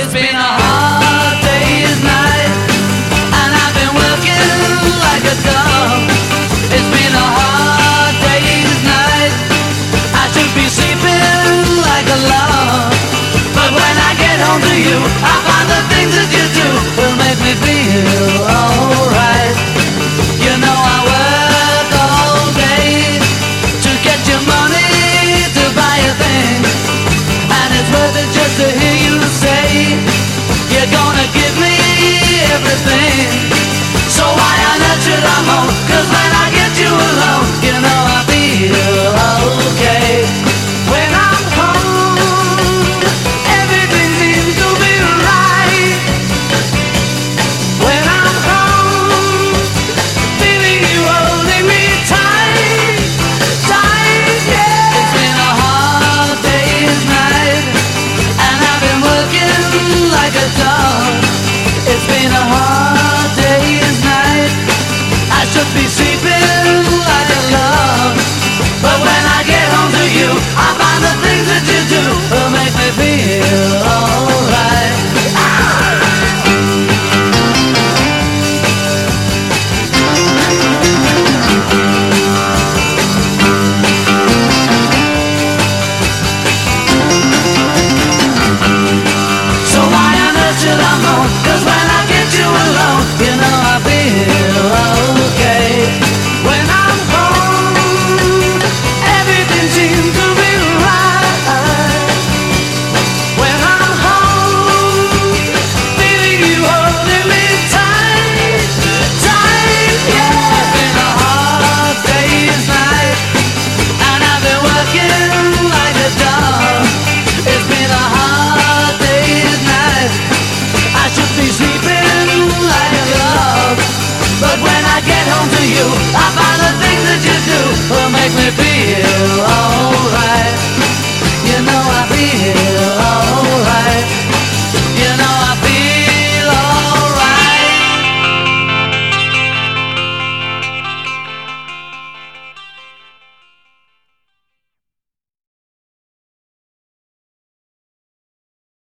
it's been a hard It's been a hard day's night. I should be sleeping like a. But when I get home to you, I find the things that you do make me feel.